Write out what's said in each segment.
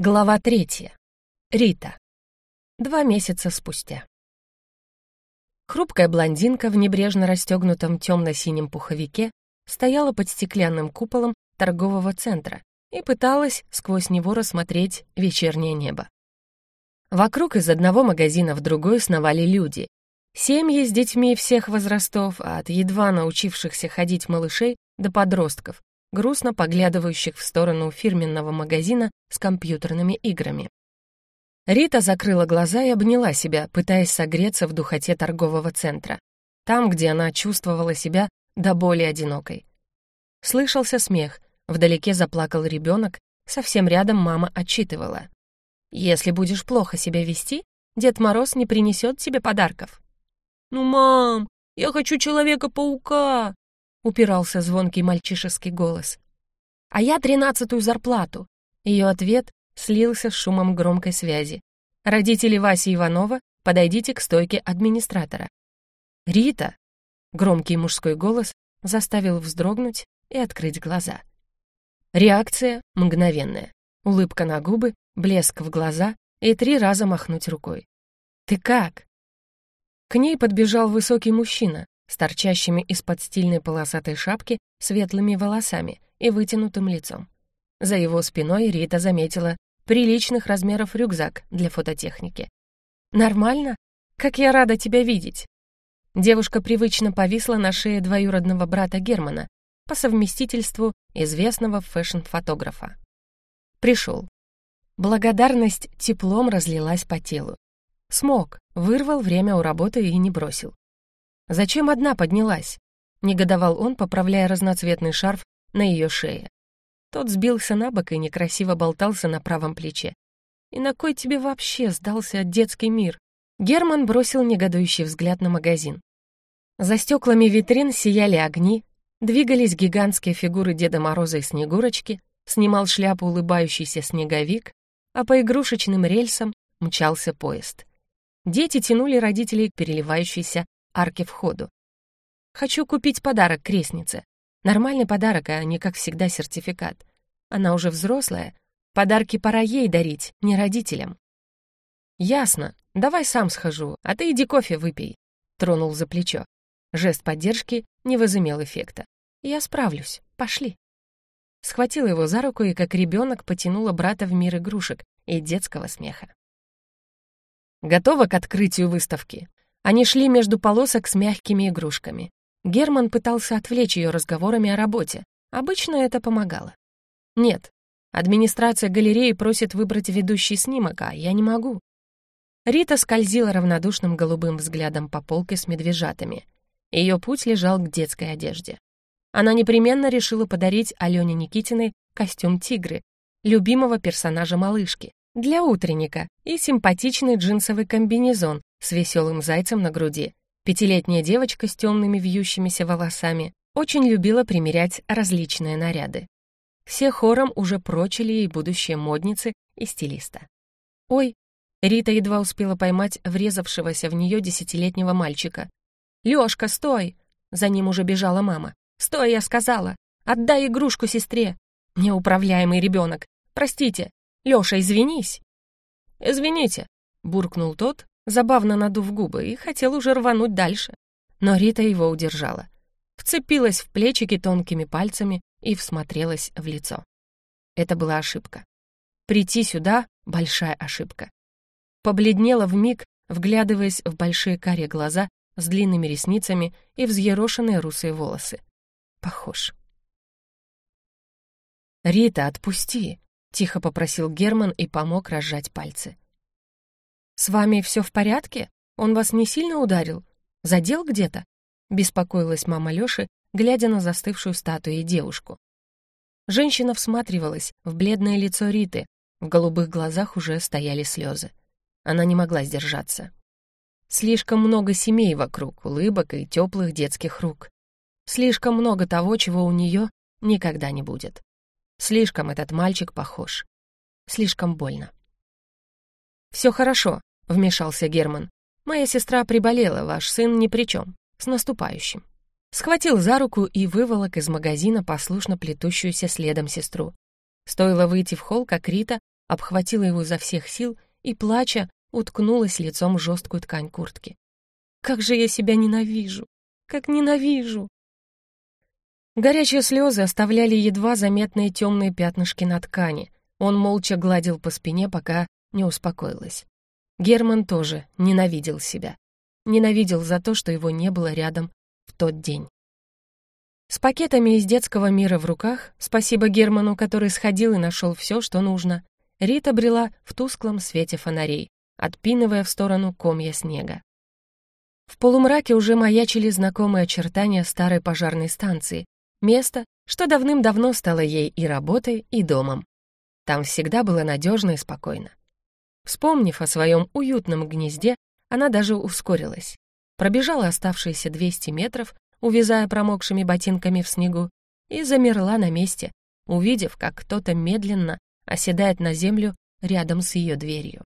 Глава третья. Рита. Два месяца спустя. Хрупкая блондинка в небрежно расстегнутом темно-синем пуховике стояла под стеклянным куполом торгового центра и пыталась сквозь него рассмотреть вечернее небо. Вокруг из одного магазина в другой сновали люди. Семьи с детьми всех возрастов, от едва научившихся ходить малышей до подростков, грустно поглядывающих в сторону фирменного магазина с компьютерными играми. Рита закрыла глаза и обняла себя, пытаясь согреться в духоте торгового центра, там, где она чувствовала себя до боли одинокой. Слышался смех, вдалеке заплакал ребенок, совсем рядом мама отчитывала. «Если будешь плохо себя вести, Дед Мороз не принесет тебе подарков». «Ну, мам, я хочу Человека-паука!» Упирался звонкий мальчишеский голос. «А я тринадцатую зарплату!» Ее ответ слился с шумом громкой связи. «Родители Васи Иванова, подойдите к стойке администратора». «Рита!» Громкий мужской голос заставил вздрогнуть и открыть глаза. Реакция мгновенная. Улыбка на губы, блеск в глаза и три раза махнуть рукой. «Ты как?» К ней подбежал высокий мужчина, с торчащими из-под стильной полосатой шапки светлыми волосами и вытянутым лицом. За его спиной Рита заметила приличных размеров рюкзак для фототехники. «Нормально? Как я рада тебя видеть!» Девушка привычно повисла на шее двоюродного брата Германа, по совместительству известного фэшн-фотографа. Пришел. Благодарность теплом разлилась по телу. Смог, вырвал время у работы и не бросил. «Зачем одна поднялась?» — негодовал он, поправляя разноцветный шарф на ее шее. Тот сбился на бок и некрасиво болтался на правом плече. «И на кой тебе вообще сдался детский мир?» Герман бросил негодующий взгляд на магазин. За стеклами витрин сияли огни, двигались гигантские фигуры Деда Мороза и Снегурочки, снимал шляпу улыбающийся снеговик, а по игрушечным рельсам мчался поезд. Дети тянули родителей к переливающейся арке входу. Хочу купить подарок крестнице. Нормальный подарок, а не, как всегда, сертификат. Она уже взрослая. Подарки пора ей дарить, не родителям. «Ясно. Давай сам схожу, а ты иди кофе выпей», — тронул за плечо. Жест поддержки не возымел эффекта. «Я справлюсь. Пошли». Схватила его за руку и, как ребенок, потянула брата в мир игрушек и детского смеха. «Готова к открытию выставки?» Они шли между полосок с мягкими игрушками. Герман пытался отвлечь ее разговорами о работе. Обычно это помогало. «Нет, администрация галереи просит выбрать ведущий снимок, а я не могу». Рита скользила равнодушным голубым взглядом по полке с медвежатами. Ее путь лежал к детской одежде. Она непременно решила подарить Алене Никитиной костюм тигры, любимого персонажа малышки, для утренника и симпатичный джинсовый комбинезон с веселым зайцем на груди. Пятилетняя девочка с темными вьющимися волосами очень любила примерять различные наряды. Все хором уже прочили ей будущее модницы и стилиста. «Ой!» Рита едва успела поймать врезавшегося в нее десятилетнего мальчика. «Лёшка, стой!» За ним уже бежала мама. «Стой, я сказала! Отдай игрушку сестре!» «Неуправляемый ребенок! Простите! Лёша, извинись!» «Извините!» — буркнул тот, забавно надув губы, и хотел уже рвануть дальше. Но Рита его удержала. Вцепилась в плечики тонкими пальцами и всмотрелась в лицо. Это была ошибка. Прийти сюда — большая ошибка. Побледнела вмиг, вглядываясь в большие карие глаза с длинными ресницами и взъерошенные русые волосы. Похож. «Рита, отпусти!» — тихо попросил Герман и помог разжать пальцы. «С вами все в порядке? Он вас не сильно ударил? Задел где-то?» — беспокоилась мама Лёши, глядя на застывшую статую и девушку. Женщина всматривалась в бледное лицо Риты, в голубых глазах уже стояли слезы. Она не могла сдержаться. Слишком много семей вокруг, улыбок и теплых детских рук. Слишком много того, чего у нее никогда не будет. Слишком этот мальчик похож. Слишком больно. «Все хорошо», — вмешался Герман. «Моя сестра приболела, ваш сын ни при чем. С наступающим». Схватил за руку и выволок из магазина послушно плетущуюся следом сестру. Стоило выйти в холл, как Рита обхватила его изо всех сил и, плача, уткнулась лицом в жесткую ткань куртки. «Как же я себя ненавижу! Как ненавижу!» Горячие слезы оставляли едва заметные темные пятнышки на ткани. Он молча гладил по спине, пока не успокоилась. Герман тоже ненавидел себя. Ненавидел за то, что его не было рядом в тот день. С пакетами из детского мира в руках, спасибо Герману, который сходил и нашел все, что нужно, Рита брела в тусклом свете фонарей, отпинывая в сторону комья снега. В полумраке уже маячили знакомые очертания старой пожарной станции, место, что давным-давно стало ей и работой, и домом. Там всегда было надежно и спокойно. Вспомнив о своем уютном гнезде, она даже ускорилась. Пробежала оставшиеся 200 метров, увязая промокшими ботинками в снегу, и замерла на месте, увидев, как кто-то медленно оседает на землю рядом с ее дверью.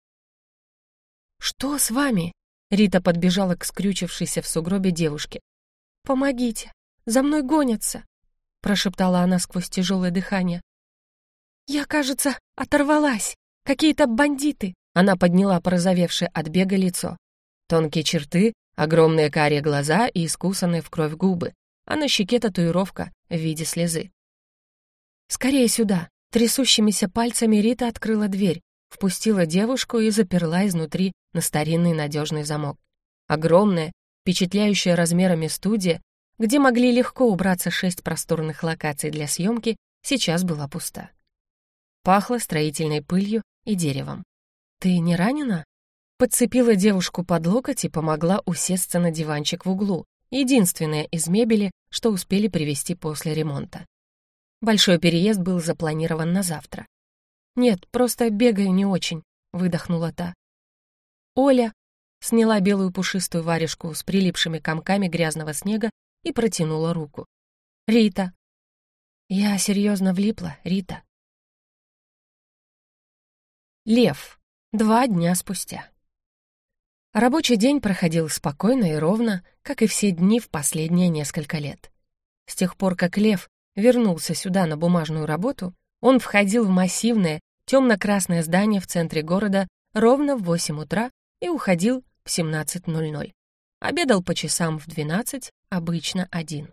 «Что с вами?» Рита подбежала к скрючившейся в сугробе девушке. «Помогите! За мной гонятся!» прошептала она сквозь тяжелое дыхание. «Я, кажется, оторвалась! Какие-то бандиты!» Она подняла порозовевшее от бега лицо. Тонкие черты, огромные карие глаза и искусанные в кровь губы, а на щеке татуировка в виде слезы. «Скорее сюда!» Трясущимися пальцами Рита открыла дверь, впустила девушку и заперла изнутри на старинный надежный замок. Огромная, впечатляющая размерами студия, где могли легко убраться шесть просторных локаций для съемки, сейчас была пуста. Пахло строительной пылью и деревом. «Ты не ранена?» Подцепила девушку под локоть и помогла усесться на диванчик в углу, единственное из мебели, что успели привезти после ремонта. Большой переезд был запланирован на завтра. «Нет, просто бегаю не очень», — выдохнула та. Оля сняла белую пушистую варежку с прилипшими комками грязного снега и протянула руку. «Рита». «Я серьезно влипла, Рита». Лев. Два дня спустя. Рабочий день проходил спокойно и ровно, как и все дни в последние несколько лет. С тех пор, как Лев вернулся сюда на бумажную работу, он входил в массивное темно-красное здание в центре города ровно в 8 утра и уходил в 17.00. Обедал по часам в 12, обычно один.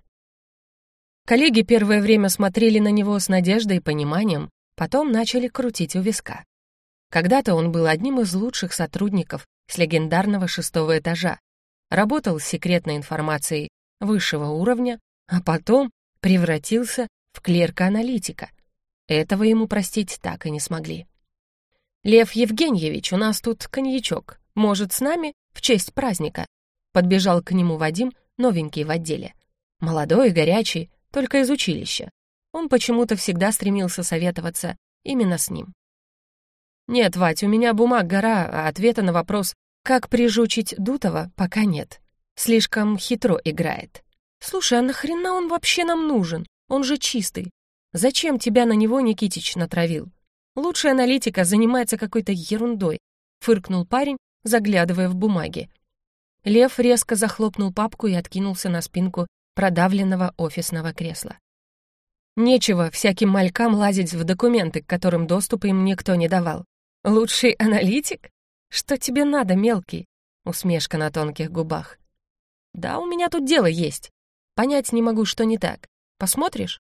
Коллеги первое время смотрели на него с надеждой и пониманием, потом начали крутить у виска. Когда-то он был одним из лучших сотрудников с легендарного шестого этажа, работал с секретной информацией высшего уровня, а потом превратился в клерка-аналитика. Этого ему простить так и не смогли. «Лев Евгеньевич, у нас тут коньячок. Может, с нами в честь праздника?» Подбежал к нему Вадим, новенький в отделе. Молодой и горячий, только из училища. Он почему-то всегда стремился советоваться именно с ним. «Нет, Вать, у меня бумаг гора, а ответа на вопрос, как прижучить Дутова, пока нет. Слишком хитро играет». «Слушай, а нахрена он вообще нам нужен? Он же чистый. Зачем тебя на него Никитич натравил? Лучшая аналитика занимается какой-то ерундой», — фыркнул парень, заглядывая в бумаги. Лев резко захлопнул папку и откинулся на спинку продавленного офисного кресла. Нечего всяким малькам лазить в документы, к которым доступ им никто не давал. Лучший аналитик? Что тебе надо, мелкий? Усмешка на тонких губах. Да, у меня тут дело есть. Понять не могу, что не так. Посмотришь?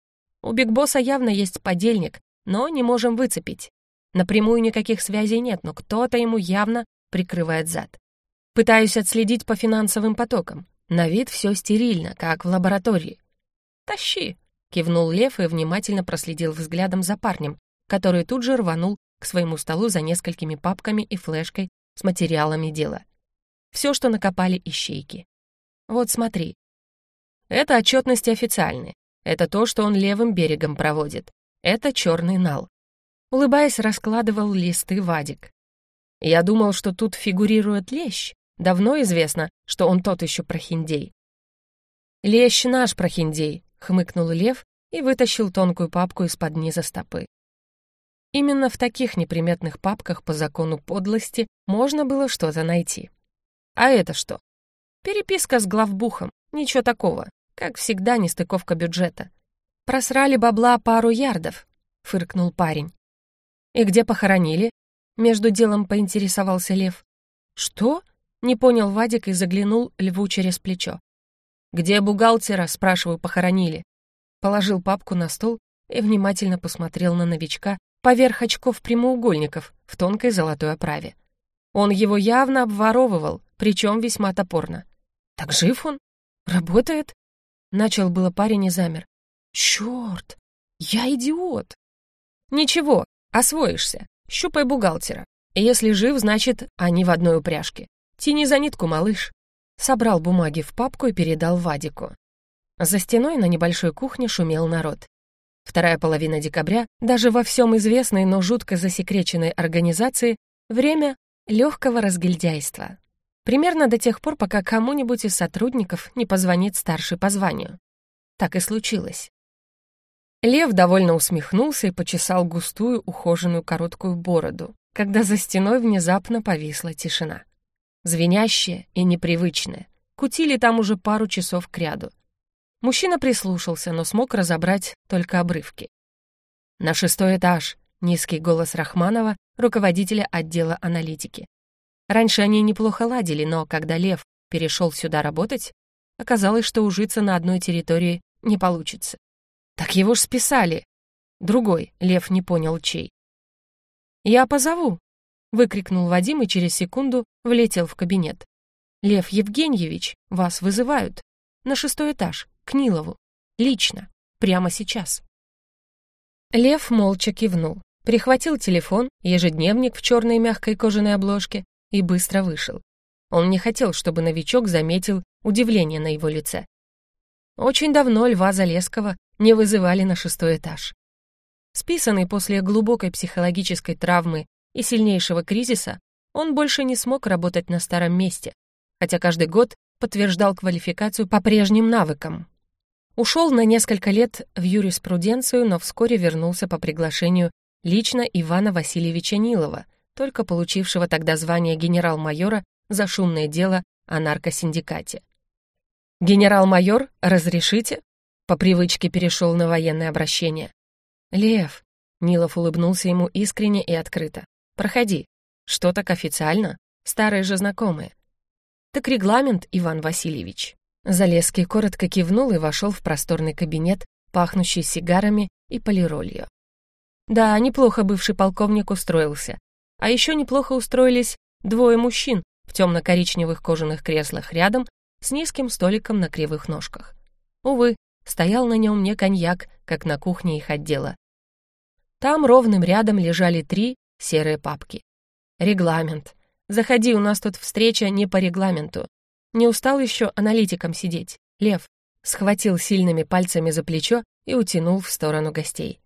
У Биг Босса явно есть подельник, но не можем выцепить. Напрямую никаких связей нет, но кто-то ему явно прикрывает зад. Пытаюсь отследить по финансовым потокам. На вид все стерильно, как в лаборатории. «Тащи!» — кивнул Лев и внимательно проследил взглядом за парнем, который тут же рванул к своему столу за несколькими папками и флешкой с материалами дела. Все, что накопали ищейки. Вот смотри, это отчетности официальные. Это то, что он левым берегом проводит. Это черный нал. Улыбаясь, раскладывал листы Вадик. Я думал, что тут фигурирует лещ. Давно известно, что он тот еще прохиндей. «Лещ наш прохиндей», — хмыкнул Лев и вытащил тонкую папку из-под низа стопы. Именно в таких неприметных папках по закону подлости можно было что-то найти. А это что? Переписка с главбухом, ничего такого. Как всегда, нестыковка бюджета. «Просрали бабла пару ярдов», — фыркнул парень. «И где похоронили?» Между делом поинтересовался Лев. «Что?» — не понял Вадик и заглянул Льву через плечо. «Где бухгалтера?» — спрашиваю, похоронили. Положил папку на стол и внимательно посмотрел на новичка поверх очков прямоугольников в тонкой золотой оправе. Он его явно обворовывал, причем весьма топорно. «Так жив он? Работает?» Начал было парень и замер. «Черт! Я идиот!» «Ничего, освоишься. Щупай бухгалтера. Если жив, значит, они в одной упряжке. Тяни за нитку, малыш». Собрал бумаги в папку и передал Вадику. За стеной на небольшой кухне шумел народ. Вторая половина декабря, даже во всем известной, но жутко засекреченной организации, время легкого разгильдяйства. Примерно до тех пор, пока кому-нибудь из сотрудников не позвонит старший по званию. Так и случилось. Лев довольно усмехнулся и почесал густую, ухоженную короткую бороду, когда за стеной внезапно повисла тишина. Звенящая и непривычная. Кутили там уже пару часов кряду. Мужчина прислушался, но смог разобрать только обрывки. «На шестой этаж», — низкий голос Рахманова, руководителя отдела аналитики. Раньше они неплохо ладили, но когда Лев перешел сюда работать, оказалось, что ужиться на одной территории не получится. Так его ж списали. Другой, Лев не понял чей. «Я позову», — выкрикнул Вадим и через секунду влетел в кабинет. «Лев Евгеньевич, вас вызывают. На шестой этаж, к Нилову. Лично. Прямо сейчас». Лев молча кивнул, прихватил телефон, ежедневник в черной мягкой кожаной обложке и быстро вышел. Он не хотел, чтобы новичок заметил удивление на его лице. Очень давно Льва Залеского не вызывали на шестой этаж. Списанный после глубокой психологической травмы и сильнейшего кризиса, он больше не смог работать на старом месте, хотя каждый год подтверждал квалификацию по прежним навыкам. Ушел на несколько лет в юриспруденцию, но вскоре вернулся по приглашению лично Ивана Васильевича Нилова, только получившего тогда звание генерал-майора за шумное дело о наркосиндикате. «Генерал-майор, разрешите?» По привычке перешел на военное обращение. «Лев», — Нилов улыбнулся ему искренне и открыто. «Проходи. Что так официально? Старые же знакомые». «Так регламент, Иван Васильевич». Залезский коротко кивнул и вошел в просторный кабинет, пахнущий сигарами и полиролью. Да, неплохо бывший полковник устроился. А еще неплохо устроились двое мужчин в темно-коричневых кожаных креслах рядом с низким столиком на кривых ножках. Увы, стоял на нем не коньяк, как на кухне их отдела. Там ровным рядом лежали три серые папки. Регламент. Заходи, у нас тут встреча не по регламенту. Не устал еще аналитиком сидеть. Лев схватил сильными пальцами за плечо и утянул в сторону гостей.